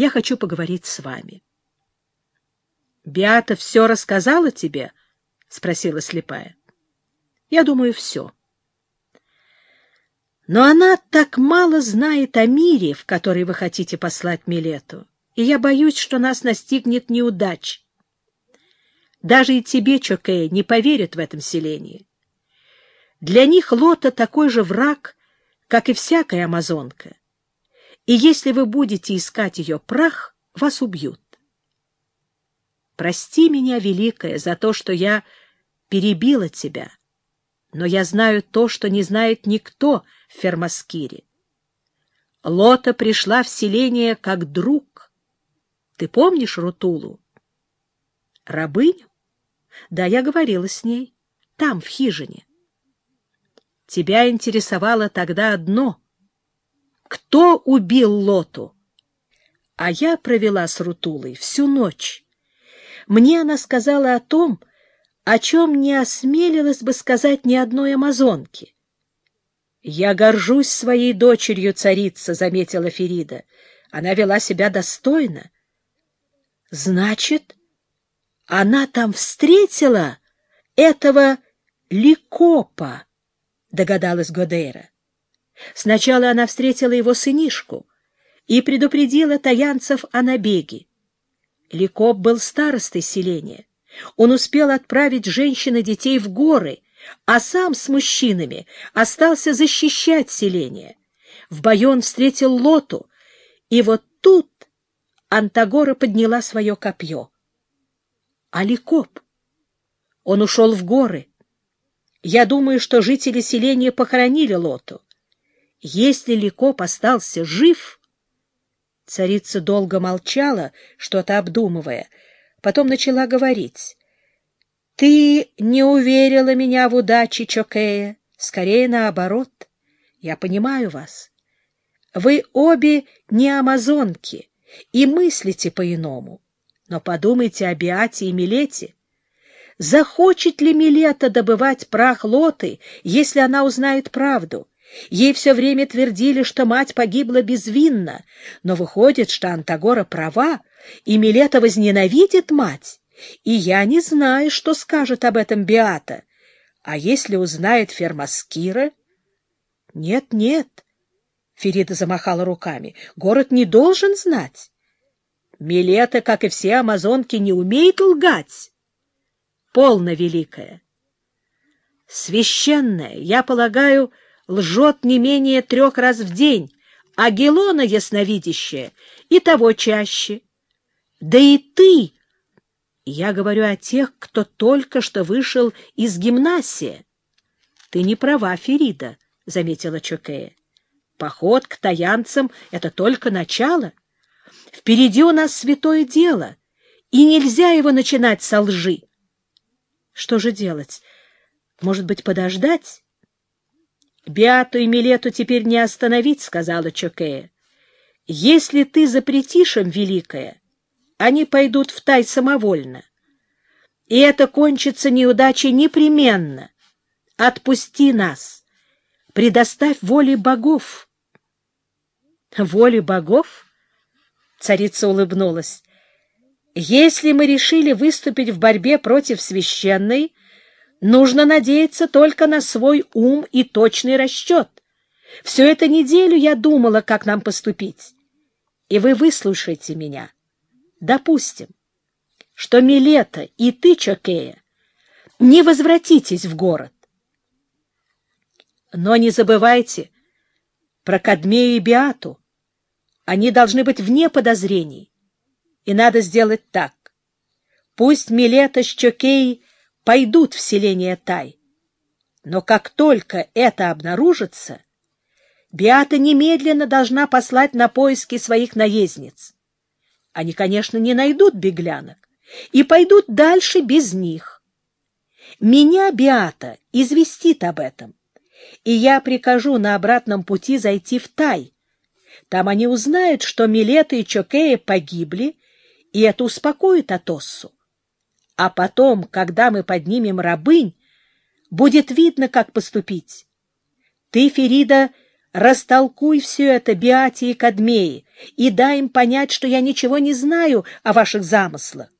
Я хочу поговорить с вами. — Биата все рассказала тебе? — спросила слепая. — Я думаю, все. Но она так мало знает о мире, в который вы хотите послать Милету, и я боюсь, что нас настигнет неудач. Даже и тебе, Чокея, не поверят в этом селении. Для них Лота такой же враг, как и всякая амазонка. И если вы будете искать ее прах, вас убьют. Прости меня, Великая, за то, что я перебила тебя, но я знаю то, что не знает никто в Фермаскире. Лота пришла в селение как друг. Ты помнишь Рутулу? Рабыню? Да, я говорила с ней. Там, в хижине. Тебя интересовало тогда одно. Кто убил Лоту? А я провела с Рутулой всю ночь. Мне она сказала о том, о чем не осмелилась бы сказать ни одной амазонке. «Я горжусь своей дочерью, царица», — заметила Ферида. Она вела себя достойно. «Значит, она там встретила этого Ликопа», — догадалась Годейра. Сначала она встретила его сынишку и предупредила таянцев о набеге. Ликоп был старостой селения. Он успел отправить женщин и детей в горы, а сам с мужчинами остался защищать селение. В бою он встретил Лоту, и вот тут Антагора подняла свое копье. А Ликоп? Он ушел в горы, я думаю, что жители селения похоронили Лоту. Если Ликоп остался жив... Царица долго молчала, что-то обдумывая. Потом начала говорить. — Ты не уверила меня в удаче, Чокея. Скорее наоборот. Я понимаю вас. Вы обе не амазонки и мыслите по-иному. Но подумайте о Биате и Милете. Захочет ли Милета добывать прах Лоты, если она узнает правду? Ей все время твердили, что мать погибла безвинно, но выходит, что Антагора права, и Милета возненавидит мать. И я не знаю, что скажет об этом Биата. А если узнает Фермаскира? Нет, нет, Ферида замахала руками. Город не должен знать. Милета, как и все амазонки, не умеет лгать полно великая. Священная, я полагаю, лжет не менее трех раз в день, а Гелона ясновидящая и того чаще. Да и ты, я говорю о тех, кто только что вышел из гимнасия. Ты не права, Ферида, — заметила Чокея. Поход к таянцам — это только начало. Впереди у нас святое дело, и нельзя его начинать со лжи. Что же делать? Может быть, подождать? Биату и Милету теперь не остановить, — сказала Чокея. Если ты запретишь им, Великая, они пойдут в тай самовольно. И это кончится неудачей непременно. Отпусти нас. Предоставь воле богов. Воле богов? Царица улыбнулась. Если мы решили выступить в борьбе против священной, нужно надеяться только на свой ум и точный расчет. Всю эту неделю я думала, как нам поступить. И вы выслушайте меня. Допустим, что Милета и ты, Чокея, не возвратитесь в город. Но не забывайте про Кадмею и Биату. Они должны быть вне подозрений. И надо сделать так. Пусть Милета с Чокей пойдут в селение Тай. Но как только это обнаружится, Биата немедленно должна послать на поиски своих наездниц. Они, конечно, не найдут беглянок и пойдут дальше без них. Меня Биата известит об этом, и я прикажу на обратном пути зайти в Тай. Там они узнают, что Милета и Чокея погибли, и это успокоит Атоссу. А потом, когда мы поднимем рабынь, будет видно, как поступить. Ты, Ферида, Растолкуй все это Биате и Кадмее и дай им понять, что я ничего не знаю о ваших замыслах.